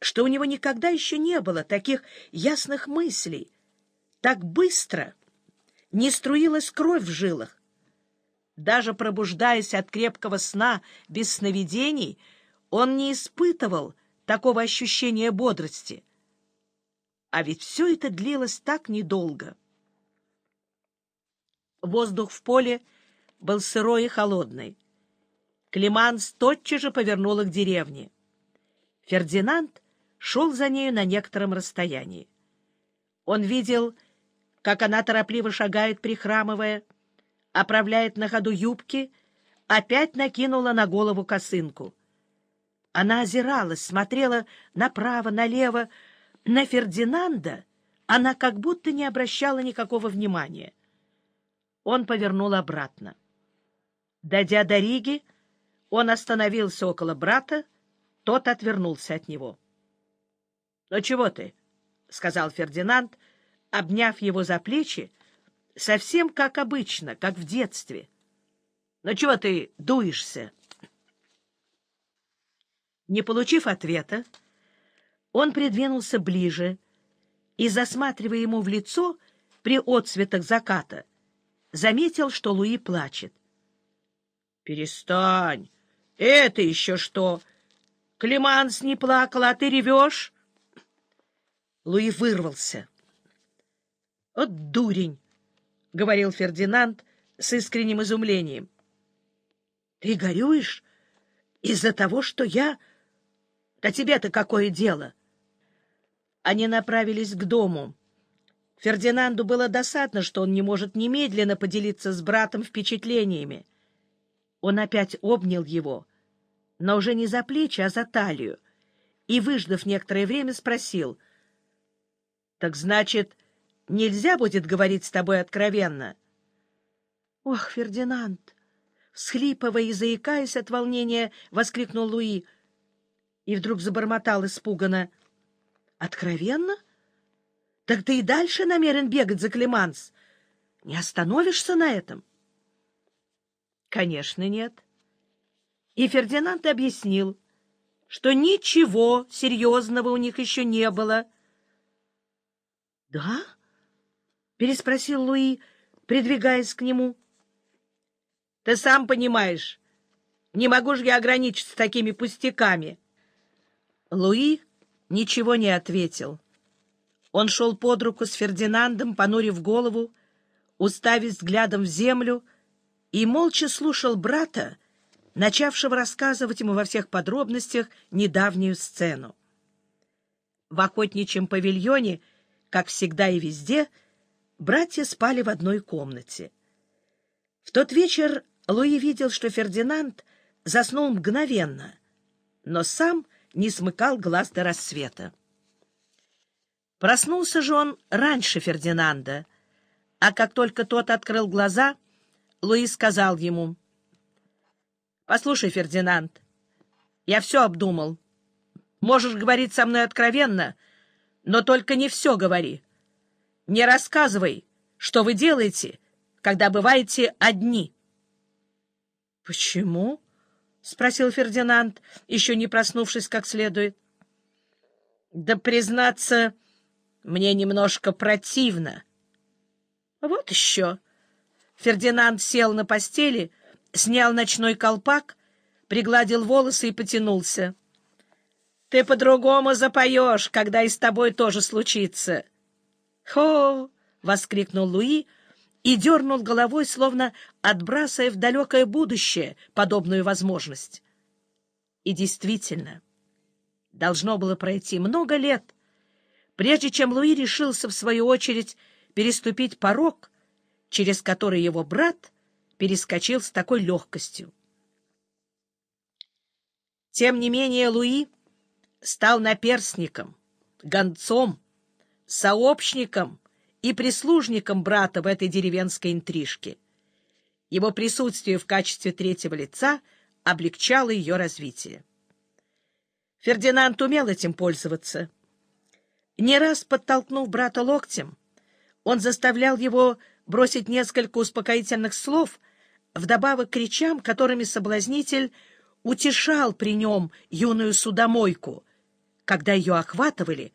что у него никогда еще не было таких ясных мыслей. Так быстро не струилась кровь в жилах. Даже пробуждаясь от крепкого сна без сновидений, он не испытывал такого ощущения бодрости. А ведь все это длилось так недолго. Воздух в поле был сырой и холодный. Климанс тотчас же повернула к деревне. Фердинанд шел за нею на некотором расстоянии. Он видел, как она торопливо шагает, прихрамывая, оправляет на ходу юбки, опять накинула на голову косынку. Она озиралась, смотрела направо, налево. На Фердинанда она как будто не обращала никакого внимания. Он повернул обратно. Дойдя до Риги, он остановился около брата, тот отвернулся от него. — Ну чего ты? — сказал Фердинанд, обняв его за плечи, совсем как обычно, как в детстве. — Ну чего ты дуешься? Не получив ответа, он придвинулся ближе и, засматривая ему в лицо при отцветах заката, заметил, что Луи плачет. — Перестань! Это еще что? Климанс не плакал, а ты ревешь? Луи вырвался. — Вот дурень! — говорил Фердинанд с искренним изумлением. — Ты горюешь из-за того, что я... Да тебе-то какое дело? Они направились к дому. Фердинанду было досадно, что он не может немедленно поделиться с братом впечатлениями. Он опять обнял его, но уже не за плечи, а за талию, и, выждав некоторое время, спросил, «Так значит, нельзя будет говорить с тобой откровенно?» «Ох, Фердинанд!» Всхлипывая и заикаясь от волнения, воскликнул Луи, и вдруг забормотал испуганно. «Откровенно?» Так ты и дальше намерен бегать за Климанс? Не остановишься на этом? Конечно, нет. И Фердинанд объяснил, что ничего серьезного у них еще не было. — Да? — переспросил Луи, придвигаясь к нему. — Ты сам понимаешь, не могу же я ограничиться такими пустяками. Луи ничего не ответил. — он шел под руку с Фердинандом, понурив голову, уставив взглядом в землю, и молча слушал брата, начавшего рассказывать ему во всех подробностях недавнюю сцену. В охотничьем павильоне, как всегда и везде, братья спали в одной комнате. В тот вечер Луи видел, что Фердинанд заснул мгновенно, но сам не смыкал глаз до рассвета. Проснулся же он раньше Фердинанда, а как только тот открыл глаза, Луи сказал ему, «Послушай, Фердинанд, я все обдумал. Можешь говорить со мной откровенно, но только не все говори. Не рассказывай, что вы делаете, когда бываете одни». «Почему?» — спросил Фердинанд, еще не проснувшись как следует. «Да, признаться, мне немножко противно. Вот еще. Фердинанд сел на постели, снял ночной колпак, пригладил волосы и потянулся. — Ты по-другому запоешь, когда и с тобой тоже случится. — Хо! — воскликнул Луи и дернул головой, словно отбрасывая в далекое будущее подобную возможность. И действительно, должно было пройти много лет — прежде чем Луи решился, в свою очередь, переступить порог, через который его брат перескочил с такой легкостью. Тем не менее Луи стал наперсником, гонцом, сообщником и прислужником брата в этой деревенской интрижке. Его присутствие в качестве третьего лица облегчало ее развитие. Фердинанд умел этим пользоваться — не раз подтолкнув брата локтем, он заставлял его бросить несколько успокоительных слов, вдобавок к речам, которыми соблазнитель утешал при нем юную судомойку, когда ее охватывали